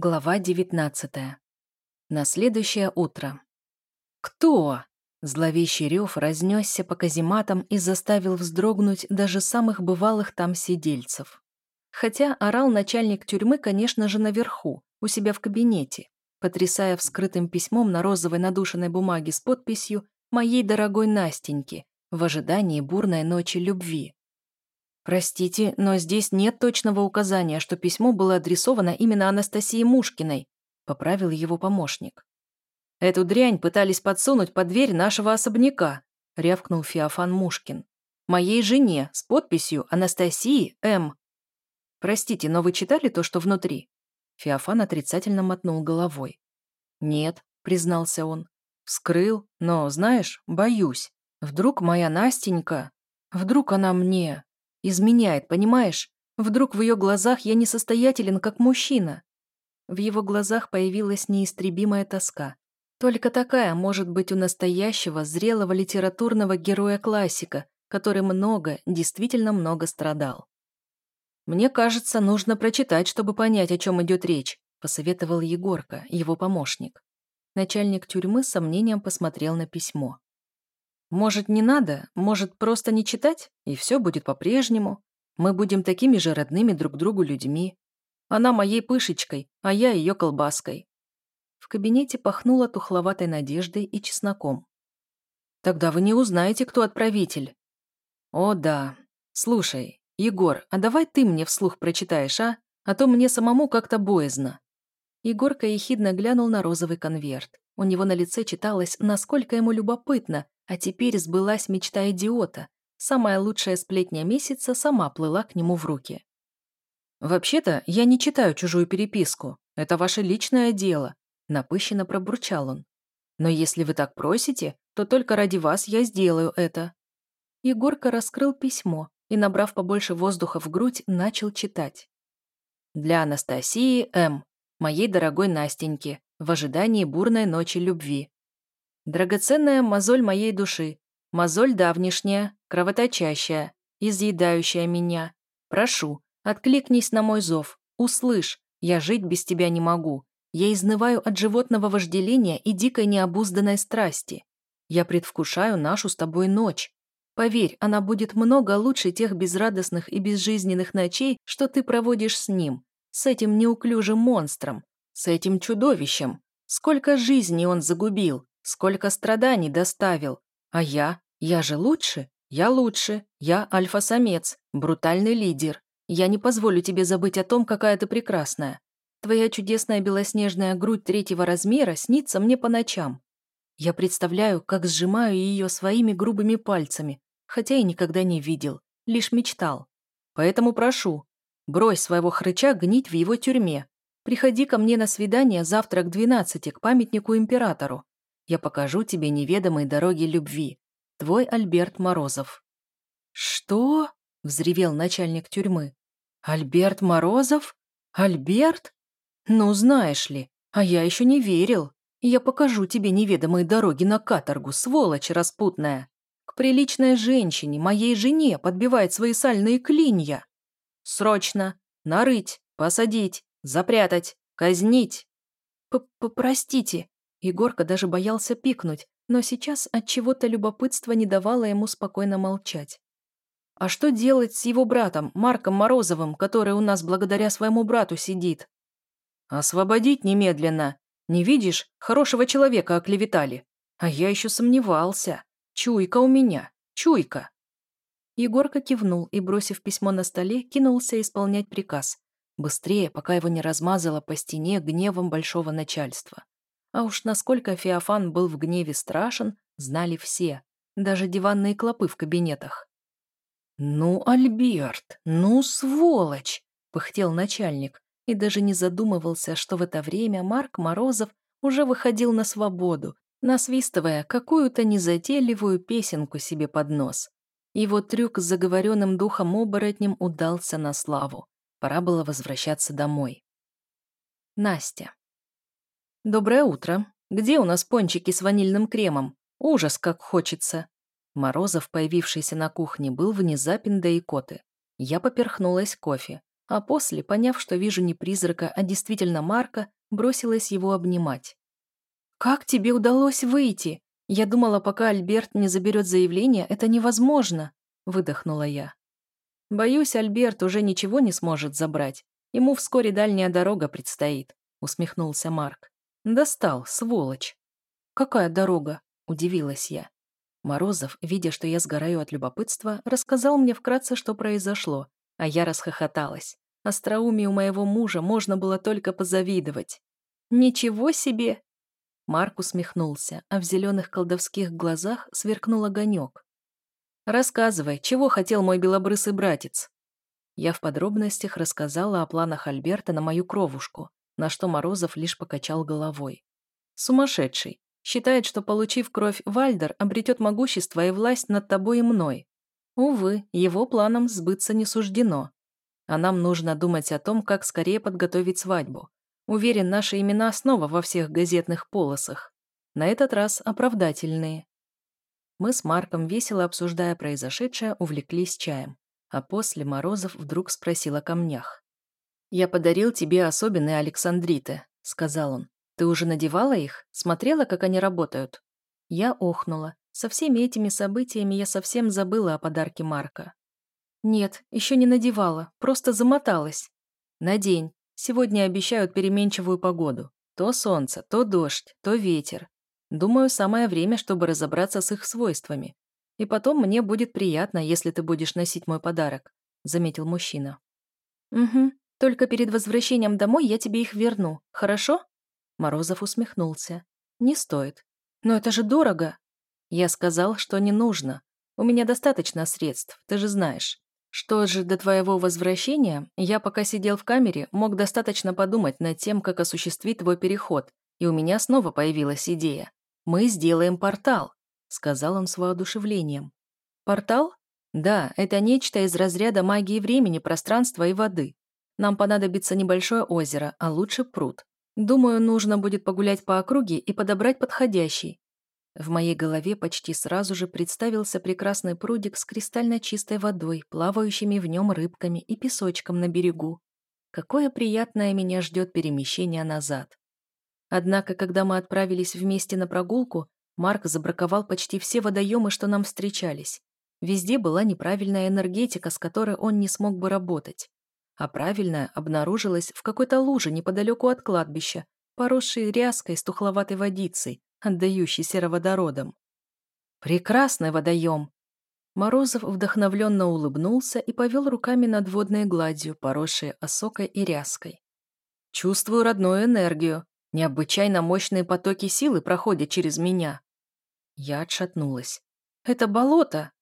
Глава 19. На следующее утро. «Кто?» Зловещий рев разнесся по казематам и заставил вздрогнуть даже самых бывалых там сидельцев. Хотя орал начальник тюрьмы, конечно же, наверху, у себя в кабинете, потрясая вскрытым письмом на розовой надушенной бумаге с подписью «Моей дорогой Настеньки» в ожидании бурной ночи любви. «Простите, но здесь нет точного указания, что письмо было адресовано именно Анастасии Мушкиной», — поправил его помощник. «Эту дрянь пытались подсунуть под дверь нашего особняка», — рявкнул Феофан Мушкин. «Моей жене с подписью Анастасии М». «Простите, но вы читали то, что внутри?» Феофан отрицательно мотнул головой. «Нет», — признался он. «Вскрыл, но, знаешь, боюсь. Вдруг моя Настенька... Вдруг она мне...» Изменяет, понимаешь? Вдруг в ее глазах я несостоятелен, как мужчина. В его глазах появилась неистребимая тоска. Только такая может быть у настоящего, зрелого литературного героя-классика, который много, действительно много страдал. «Мне кажется, нужно прочитать, чтобы понять, о чем идет речь», посоветовал Егорка, его помощник. Начальник тюрьмы с сомнением посмотрел на письмо. Может, не надо? Может, просто не читать? И все будет по-прежнему? Мы будем такими же родными друг другу людьми. Она моей пышечкой, а я ее колбаской. В кабинете пахнуло тухловатой надеждой и чесноком. Тогда вы не узнаете, кто отправитель. О, да. Слушай, Егор, а давай ты мне вслух прочитаешь, а? А то мне самому как-то боязно. Егорка ехидно глянул на розовый конверт. У него на лице читалось, насколько ему любопытно, а теперь сбылась мечта идиота. Самая лучшая сплетня месяца сама плыла к нему в руки. «Вообще-то я не читаю чужую переписку. Это ваше личное дело», — напыщенно пробурчал он. «Но если вы так просите, то только ради вас я сделаю это». Егорка раскрыл письмо и, набрав побольше воздуха в грудь, начал читать. «Для Анастасии М., моей дорогой Настеньки, в ожидании бурной ночи любви. Драгоценная мозоль моей души, мозоль давнишняя, кровоточащая, изъедающая меня. Прошу, откликнись на мой зов, услышь, я жить без тебя не могу. Я изнываю от животного вожделения и дикой необузданной страсти. Я предвкушаю нашу с тобой ночь. Поверь, она будет много лучше тех безрадостных и безжизненных ночей, что ты проводишь с ним, с этим неуклюжим монстром, с этим чудовищем. Сколько жизней он загубил, Сколько страданий доставил. А я? Я же лучше? Я лучше. Я альфа-самец, брутальный лидер. Я не позволю тебе забыть о том, какая ты прекрасная. Твоя чудесная белоснежная грудь третьего размера снится мне по ночам. Я представляю, как сжимаю ее своими грубыми пальцами, хотя и никогда не видел, лишь мечтал. Поэтому прошу, брось своего хрыча гнить в его тюрьме. Приходи ко мне на свидание завтра к двенадцати к памятнику императору. Я покажу тебе неведомые дороги любви. Твой Альберт Морозов». «Что?» — взревел начальник тюрьмы. «Альберт Морозов? Альберт? Ну, знаешь ли, а я еще не верил. Я покажу тебе неведомые дороги на каторгу, сволочь распутная. К приличной женщине, моей жене, подбивает свои сальные клинья. Срочно! Нарыть, посадить, запрятать, казнить!» «Простите», Егорка даже боялся пикнуть, но сейчас от чего-то любопытство не давало ему спокойно молчать. А что делать с его братом, Марком Морозовым, который у нас благодаря своему брату сидит? Освободить немедленно. Не видишь, хорошего человека оклеветали. А я еще сомневался. Чуйка у меня, чуйка. Егорка кивнул и, бросив письмо на столе, кинулся исполнять приказ. Быстрее, пока его не размазало по стене гневом большого начальства. А уж насколько Феофан был в гневе страшен, знали все, даже диванные клопы в кабинетах. «Ну, Альберт, ну, сволочь!» — пыхтел начальник и даже не задумывался, что в это время Марк Морозов уже выходил на свободу, насвистывая какую-то незатейливую песенку себе под нос. Его трюк с заговоренным духом-оборотнем удался на славу. Пора было возвращаться домой. Настя. «Доброе утро. Где у нас пончики с ванильным кремом? Ужас, как хочется!» Морозов, появившийся на кухне, был внезапен до икоты. Я поперхнулась кофе. А после, поняв, что вижу не призрака, а действительно Марка, бросилась его обнимать. «Как тебе удалось выйти? Я думала, пока Альберт не заберет заявление, это невозможно», — выдохнула я. «Боюсь, Альберт уже ничего не сможет забрать. Ему вскоре дальняя дорога предстоит», — усмехнулся Марк. «Достал, сволочь». «Какая дорога?» — удивилась я. Морозов, видя, что я сгораю от любопытства, рассказал мне вкратце, что произошло, а я расхохоталась. Остроумию моего мужа можно было только позавидовать. «Ничего себе!» Марк усмехнулся, а в зеленых колдовских глазах сверкнул огонек. «Рассказывай, чего хотел мой белобрысый братец?» Я в подробностях рассказала о планах Альберта на мою кровушку, на что Морозов лишь покачал головой. «Сумасшедший. Считает, что, получив кровь, Вальдер обретет могущество и власть над тобой и мной. Увы, его планам сбыться не суждено. А нам нужно думать о том, как скорее подготовить свадьбу. Уверен, наши имена снова во всех газетных полосах. На этот раз оправдательные. Мы с Марком, весело обсуждая произошедшее, увлеклись чаем. А после Морозов вдруг спросил о камнях. «Я подарил тебе особенные Александриты», — сказал он. «Ты уже надевала их? Смотрела, как они работают?» Я охнула. Со всеми этими событиями я совсем забыла о подарке Марка. «Нет, еще не надевала, просто замоталась». «Надень. Сегодня обещают переменчивую погоду. То солнце, то дождь, то ветер. Думаю, самое время, чтобы разобраться с их свойствами. И потом мне будет приятно, если ты будешь носить мой подарок», — заметил мужчина. «Угу, только перед возвращением домой я тебе их верну, хорошо?» Морозов усмехнулся. «Не стоит. Но это же дорого!» Я сказал, что не нужно. У меня достаточно средств, ты же знаешь. Что же до твоего возвращения, я пока сидел в камере, мог достаточно подумать над тем, как осуществить твой переход, и у меня снова появилась идея. Мы сделаем портал, сказал он с воодушевлением. Портал? Да, это нечто из разряда магии времени, пространства и воды. Нам понадобится небольшое озеро, а лучше пруд. Думаю, нужно будет погулять по округе и подобрать подходящий. В моей голове почти сразу же представился прекрасный прудик с кристально чистой водой, плавающими в нем рыбками и песочком на берегу. Какое приятное меня ждет перемещение назад. Однако, когда мы отправились вместе на прогулку, Марк забраковал почти все водоемы, что нам встречались. Везде была неправильная энергетика, с которой он не смог бы работать. А правильная обнаружилась в какой-то луже неподалеку от кладбища, поросшей ряской с тухловатой водицей, отдающий сероводородом. «Прекрасный водоем!» Морозов вдохновленно улыбнулся и повел руками над водной гладью, поросшей осокой и ряской. «Чувствую родную энергию. Необычайно мощные потоки силы проходят через меня». Я отшатнулась. «Это болото.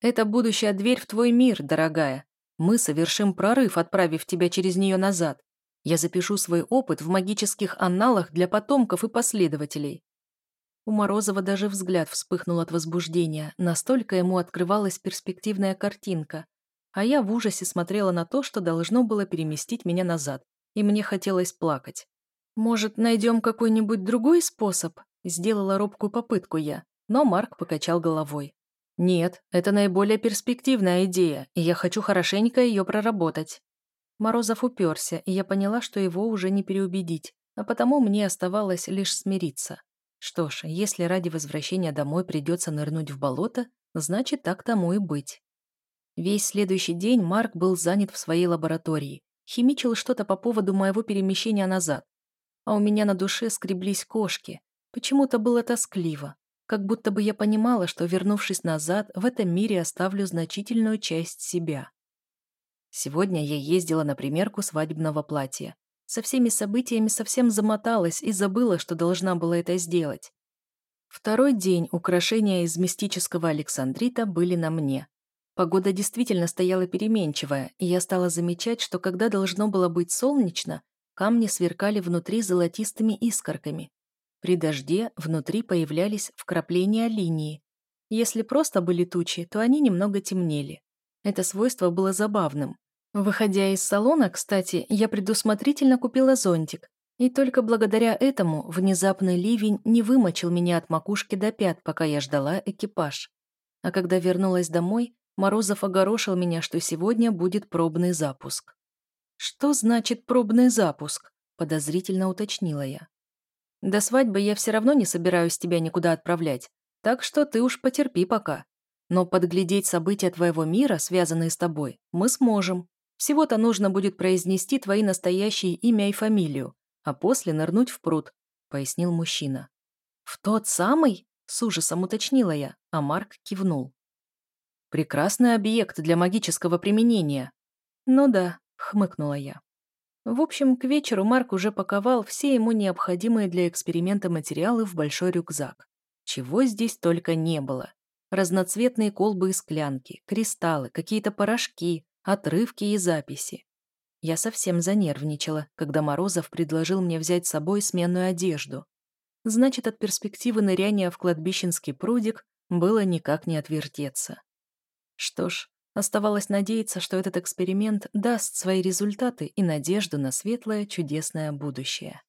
Это будущая дверь в твой мир, дорогая. Мы совершим прорыв, отправив тебя через нее назад. Я запишу свой опыт в магических анналах для потомков и последователей. У Морозова даже взгляд вспыхнул от возбуждения, настолько ему открывалась перспективная картинка. А я в ужасе смотрела на то, что должно было переместить меня назад, и мне хотелось плакать. «Может, найдем какой-нибудь другой способ?» Сделала робкую попытку я, но Марк покачал головой. «Нет, это наиболее перспективная идея, и я хочу хорошенько ее проработать». Морозов уперся, и я поняла, что его уже не переубедить, а потому мне оставалось лишь смириться. Что ж, если ради возвращения домой придется нырнуть в болото, значит, так тому и быть. Весь следующий день Марк был занят в своей лаборатории, химичил что-то по поводу моего перемещения назад. А у меня на душе скреблись кошки. Почему-то было тоскливо, как будто бы я понимала, что, вернувшись назад, в этом мире оставлю значительную часть себя. Сегодня я ездила на примерку свадебного платья. Со всеми событиями совсем замоталась и забыла, что должна была это сделать. Второй день украшения из мистического Александрита были на мне. Погода действительно стояла переменчивая, и я стала замечать, что когда должно было быть солнечно, камни сверкали внутри золотистыми искорками. При дожде внутри появлялись вкрапления линии. Если просто были тучи, то они немного темнели. Это свойство было забавным. Выходя из салона, кстати, я предусмотрительно купила зонтик, и только благодаря этому внезапный ливень не вымочил меня от макушки до пят, пока я ждала экипаж. А когда вернулась домой, Морозов огорошил меня, что сегодня будет пробный запуск. «Что значит пробный запуск?» – подозрительно уточнила я. «До свадьбы я все равно не собираюсь тебя никуда отправлять, так что ты уж потерпи пока. Но подглядеть события твоего мира, связанные с тобой, мы сможем. Всего-то нужно будет произнести твои настоящие имя и фамилию, а после нырнуть в пруд», – пояснил мужчина. «В тот самый?» – с ужасом уточнила я, а Марк кивнул. «Прекрасный объект для магического применения». «Ну да», – хмыкнула я. В общем, к вечеру Марк уже паковал все ему необходимые для эксперимента материалы в большой рюкзак. Чего здесь только не было. Разноцветные колбы и склянки, кристаллы, какие-то порошки, отрывки и записи. Я совсем занервничала, когда Морозов предложил мне взять с собой сменную одежду. Значит, от перспективы ныряния в кладбищенский прудик было никак не отвертеться. Что ж, оставалось надеяться, что этот эксперимент даст свои результаты и надежду на светлое чудесное будущее.